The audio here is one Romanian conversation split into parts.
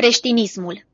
Creștinismul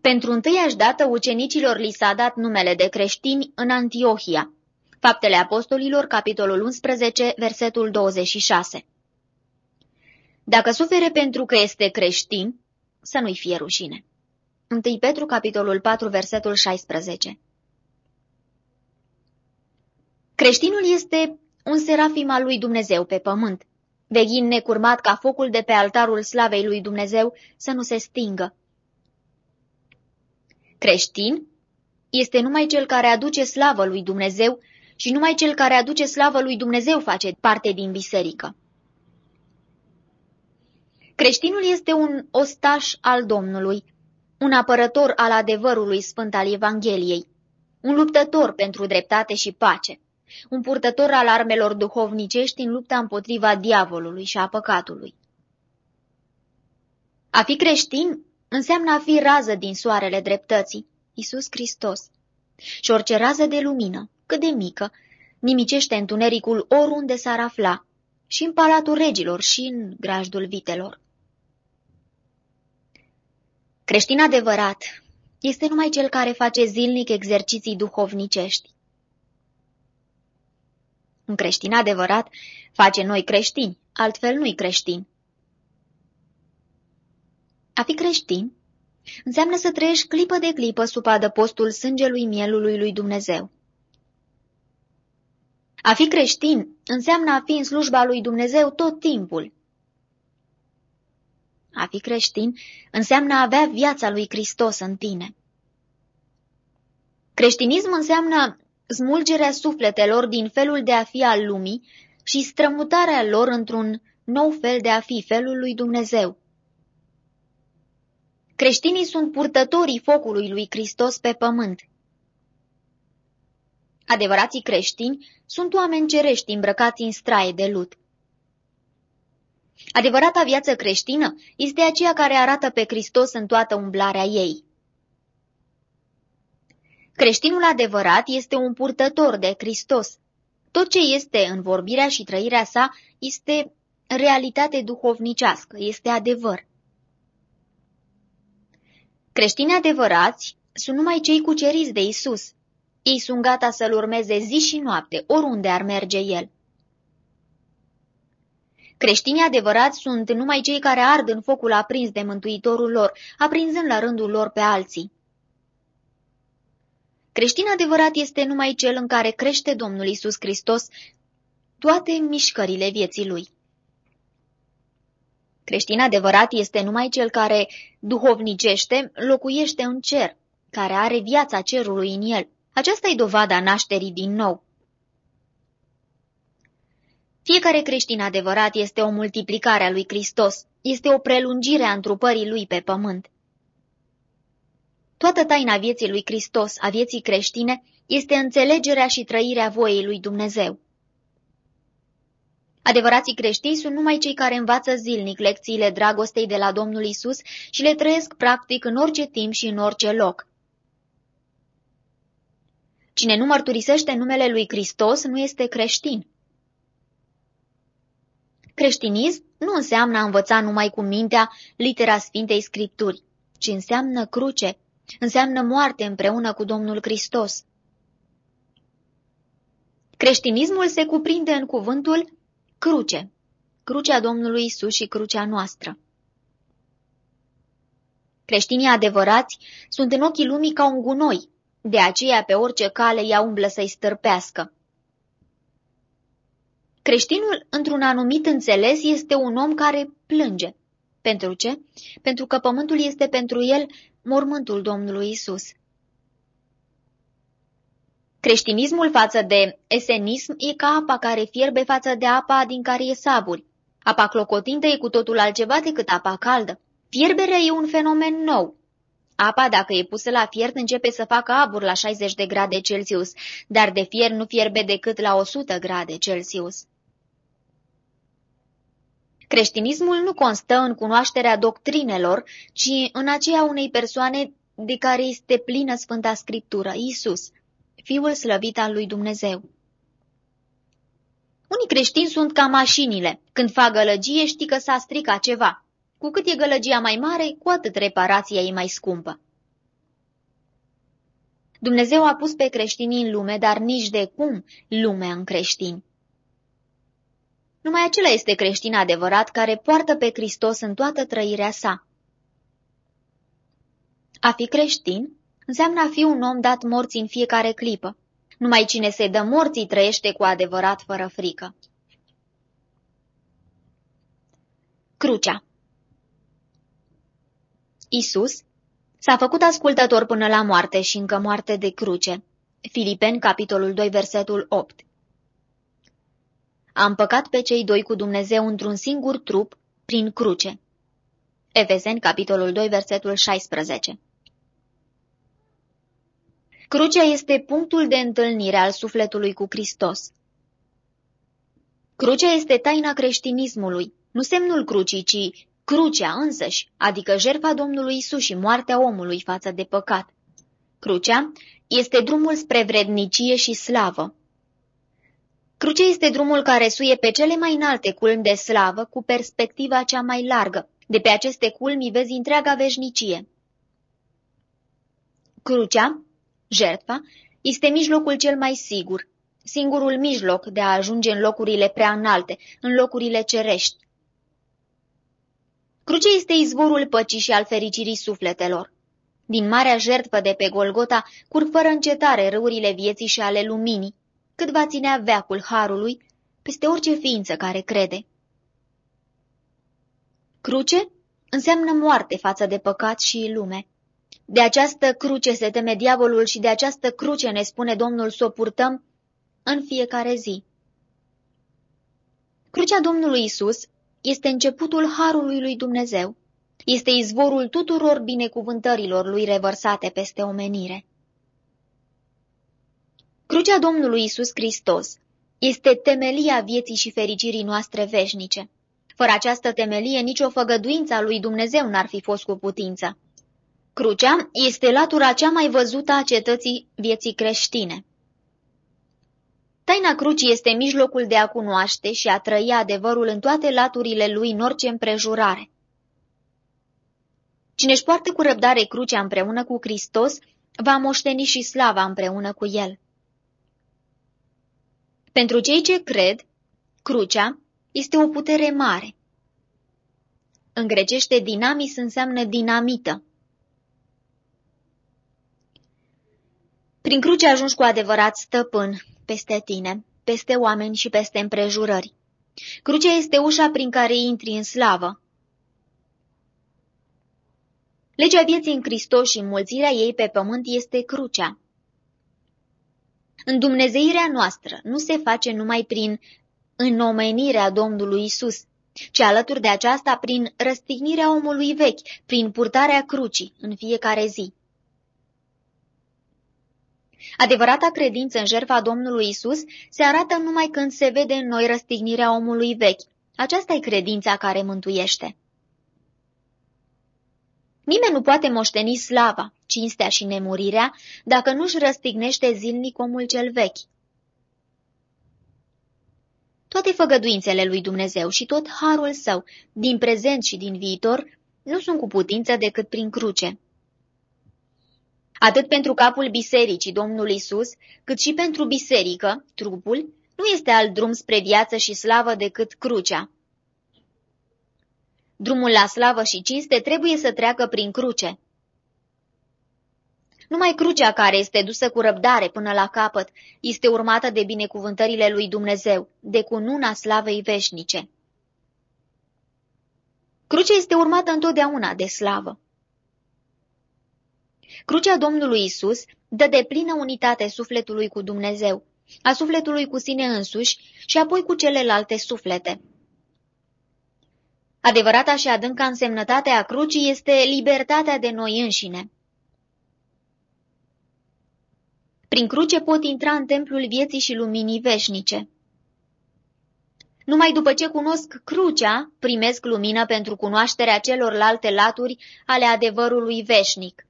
Pentru întâiași dată, ucenicilor li s-a dat numele de creștini în Antiohia. Faptele Apostolilor, capitolul 11, versetul 26 Dacă sufere pentru că este creștin, să nu-i fie rușine. 1 Petru, capitolul 4, versetul 16 Creștinul este un serafim al lui Dumnezeu pe pământ veghin necurmat ca focul de pe altarul slavei lui Dumnezeu să nu se stingă. Creștin este numai cel care aduce slavă lui Dumnezeu și numai cel care aduce slavă lui Dumnezeu face parte din biserică. Creștinul este un ostaș al Domnului, un apărător al adevărului sfânt al Evangheliei, un luptător pentru dreptate și pace un purtător al armelor duhovnicești în lupta împotriva diavolului și a păcatului. A fi creștin înseamnă a fi rază din soarele dreptății, Isus Hristos. Și orice rază de lumină, cât de mică, nimicește întunericul oriunde s-ar afla, și în palatul regilor și în grajdul vitelor. Creștin adevărat este numai cel care face zilnic exerciții duhovnicești. Un creștin adevărat face noi creștini, altfel nu-i creștin. A fi creștin înseamnă să trăiești clipă de clipă sub adăpostul sângelui mielului lui Dumnezeu. A fi creștin înseamnă a fi în slujba lui Dumnezeu tot timpul. A fi creștin înseamnă a avea viața lui Hristos în tine. Creștinism înseamnă smulgerea sufletelor din felul de a fi al lumii și strămutarea lor într-un nou fel de a fi, felul lui Dumnezeu. Creștinii sunt purtătorii focului lui Hristos pe pământ. Adevărații creștini sunt oameni cerești îmbrăcați în straie de lut. Adevărata viață creștină este aceea care arată pe Hristos în toată umblarea ei. Creștinul adevărat este un purtător de Hristos. Tot ce este în vorbirea și trăirea sa este realitate duhovnicească, este adevăr. Creștinii adevărați sunt numai cei cuceriți de Isus. Ei sunt gata să-L urmeze zi și noapte, oriunde ar merge El. Creștinii adevărați sunt numai cei care ard în focul aprins de Mântuitorul lor, aprinzând la rândul lor pe alții. Creștin adevărat este numai cel în care crește Domnul Isus Hristos toate mișcările vieții lui. Creștin adevărat este numai cel care duhovnicește, locuiește în cer, care are viața cerului în el. Aceasta e dovada nașterii din nou. Fiecare creștin adevărat este o multiplicare a lui Hristos, este o prelungire a întrupării lui pe pământ. Toată taina vieții lui Hristos, a vieții creștine, este înțelegerea și trăirea voiei lui Dumnezeu. Adevărații creștini sunt numai cei care învață zilnic lecțiile dragostei de la Domnul Isus și le trăiesc practic în orice timp și în orice loc. Cine nu mărturisește numele lui Hristos nu este creștin. Creștinism nu înseamnă a învăța numai cu mintea litera Sfintei Scripturi, ci înseamnă cruce, înseamnă moarte împreună cu Domnul Hristos. Creștinismul se cuprinde în cuvântul cruce, crucea Domnului Isus și crucea noastră. Creștinii adevărați sunt în ochii lumii ca un gunoi, de aceea pe orice cale ea umblă să-i stârpească. Creștinul, într-un anumit înțeles, este un om care plânge. Pentru ce? Pentru că pământul este pentru el mormântul Domnului Isus. Creștinismul față de esenism e ca apa care fierbe față de apa din care e saburi. Apa clocotintă e cu totul altceva decât apa caldă. Fierberea e un fenomen nou. Apa, dacă e pusă la fiert, începe să facă abur la 60 de grade Celsius, dar de fier nu fierbe decât la 100 grade Celsius. Creștinismul nu constă în cunoașterea doctrinelor, ci în aceea unei persoane de care este plină Sfânta Scriptură, Isus, Fiul slăvit al lui Dumnezeu. Unii creștini sunt ca mașinile. Când fac gălăgie, știi că s-a stricat ceva. Cu cât e gălăgia mai mare, cu atât reparația e mai scumpă. Dumnezeu a pus pe creștini în lume, dar nici de cum lumea în creștini. Numai acela este creștin adevărat care poartă pe Hristos în toată trăirea sa. A fi creștin înseamnă a fi un om dat morții în fiecare clipă. Numai cine se dă morții trăiește cu adevărat fără frică. Crucea Isus s-a făcut ascultător până la moarte și încă moarte de cruce. Filipeni, capitolul 2, versetul 8 A împăcat pe cei doi cu Dumnezeu într-un singur trup, prin cruce. Efeseni, capitolul 2, versetul 16 Crucea este punctul de întâlnire al sufletului cu Hristos. Crucea este taina creștinismului, nu semnul crucii, ci crucea însăși, adică jertfa Domnului Isus și moartea omului față de păcat. Crucea este drumul spre vrednicie și slavă. Crucea este drumul care suie pe cele mai înalte culmi de slavă cu perspectiva cea mai largă. De pe aceste culmi vezi întreaga veșnicie. Crucea Jertfa este mijlocul cel mai sigur, singurul mijloc de a ajunge în locurile prea înalte, în locurile cerești. Crucea este izvorul păcii și al fericirii sufletelor. Din marea jertfă de pe Golgota curg fără încetare râurile vieții și ale luminii, cât va ținea veacul harului peste orice ființă care crede. Cruce înseamnă moarte față de păcat și lume. De această cruce se teme diavolul și de această cruce ne spune Domnul să o purtăm în fiecare zi. Crucea Domnului Isus este începutul harului lui Dumnezeu. Este izvorul tuturor binecuvântărilor lui revărsate peste omenire. Crucea Domnului Isus Hristos este temelia vieții și fericirii noastre veșnice. Fără această temelie, nicio făgăduință a lui Dumnezeu n-ar fi fost cu putință. Crucea este latura cea mai văzută a cetății vieții creștine. Taina crucii este mijlocul de a cunoaște și a trăi adevărul în toate laturile lui în orice împrejurare. Cine își poartă cu răbdare crucea împreună cu Hristos, va moșteni și slava împreună cu el. Pentru cei ce cred, crucea este o putere mare. În grecește dinamis înseamnă dinamită. Prin cruce ajungi cu adevărat stăpân peste tine, peste oameni și peste împrejurări. Crucea este ușa prin care intri în slavă. Legea vieții în Hristos și înmulțirea ei pe pământ este crucea. Dumnezeirea noastră nu se face numai prin înnomenirea Domnului Isus, ci alături de aceasta prin răstignirea omului vechi, prin purtarea crucii în fiecare zi. Adevărata credință în jertfa Domnului Isus se arată numai când se vede în noi răstignirea omului vechi. Aceasta e credința care mântuiește. Nimeni nu poate moșteni slava, cinstea și nemurirea dacă nu-și răstignește zilnic omul cel vechi. Toate făgăduințele lui Dumnezeu și tot harul său, din prezent și din viitor, nu sunt cu putință decât prin cruce atât pentru capul bisericii Domnului Isus, cât și pentru biserică, trupul, nu este alt drum spre viață și slavă decât crucea. Drumul la slavă și cinste trebuie să treacă prin cruce. Numai crucea care este dusă cu răbdare până la capăt este urmată de binecuvântările lui Dumnezeu, de cununa slavei veșnice. Crucea este urmată întotdeauna de slavă. Crucea Domnului Isus dă de plină unitate sufletului cu Dumnezeu, a sufletului cu sine însuși și apoi cu celelalte suflete. Adevărata și adânca însemnătate a crucii este libertatea de noi înșine. Prin cruce pot intra în templul vieții și luminii veșnice. Numai după ce cunosc crucea, primesc lumină pentru cunoașterea celorlalte laturi ale adevărului veșnic.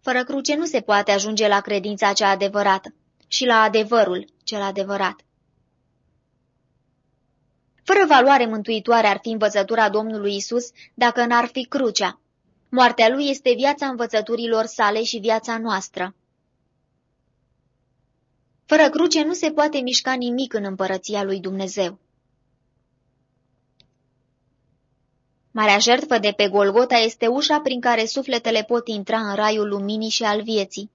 Fără cruce nu se poate ajunge la credința cea adevărată și la adevărul cel adevărat. Fără valoare mântuitoare ar fi învățătura Domnului Isus dacă n-ar fi crucea. Moartea lui este viața învățăturilor sale și viața noastră. Fără cruce nu se poate mișca nimic în împărăția lui Dumnezeu. Marea jertfă de pe Golgota este ușa prin care sufletele pot intra în raiul luminii și al vieții.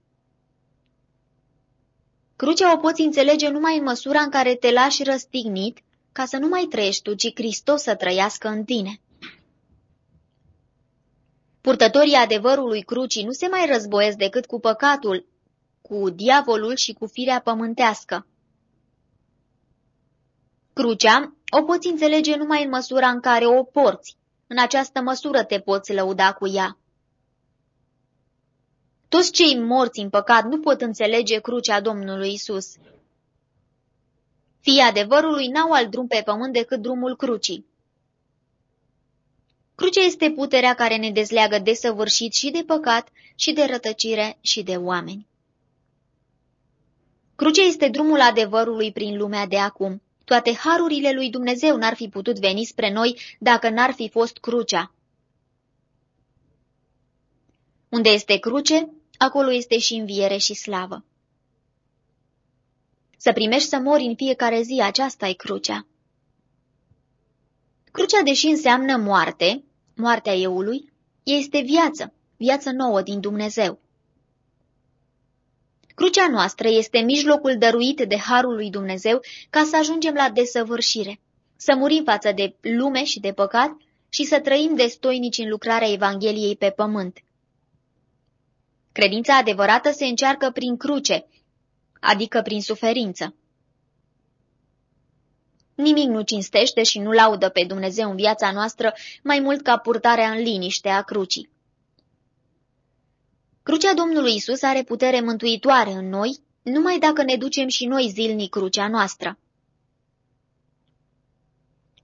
Crucea o poți înțelege numai în măsura în care te lași răstignit ca să nu mai trăiești tu, ci Hristos să trăiască în tine. Purtătorii adevărului crucii nu se mai războiesc decât cu păcatul, cu diavolul și cu firea pământească. Crucea o poți înțelege numai în măsura în care o porți, în această măsură te poți lăuda cu ea. Toți cei morți în păcat nu pot înțelege crucea Domnului Isus. Fii adevărului n-au alt drum pe pământ decât drumul crucii. Crucea este puterea care ne dezleagă desăvârșit și de păcat, și de rătăcire, și de oameni. Crucea este drumul adevărului prin lumea de acum. Toate harurile lui Dumnezeu n-ar fi putut veni spre noi dacă n-ar fi fost crucea. Unde este cruce, acolo este și înviere și slavă. Să primești să mori în fiecare zi, aceasta e crucea. Crucea, deși înseamnă moarte, moartea eului, este viață, viață nouă din Dumnezeu. Crucea noastră este mijlocul dăruit de Harul lui Dumnezeu ca să ajungem la desăvârșire, să murim față de lume și de păcat și să trăim destoinici în lucrarea Evangheliei pe pământ. Credința adevărată se încearcă prin cruce, adică prin suferință. Nimic nu cinstește și nu laudă pe Dumnezeu în viața noastră mai mult ca purtarea în liniște a crucii. Crucea Domnului Isus are putere mântuitoare în noi, numai dacă ne ducem și noi zilnic crucea noastră.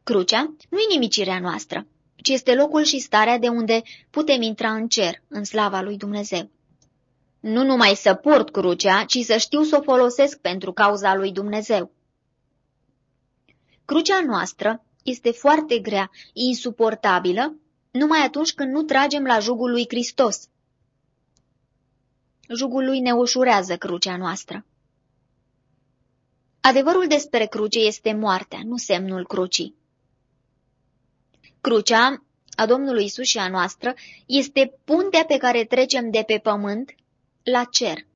Crucea nu e nimicirea noastră, ci este locul și starea de unde putem intra în cer, în slava lui Dumnezeu. Nu numai să port crucea, ci să știu să o folosesc pentru cauza lui Dumnezeu. Crucea noastră este foarte grea, insuportabilă, numai atunci când nu tragem la jugul lui Hristos. Jugul lui ne ușurează crucea noastră. Adevărul despre cruce este moartea, nu semnul crucii. Crucea a Domnului Isus și a noastră este puntea pe care trecem de pe pământ la cer.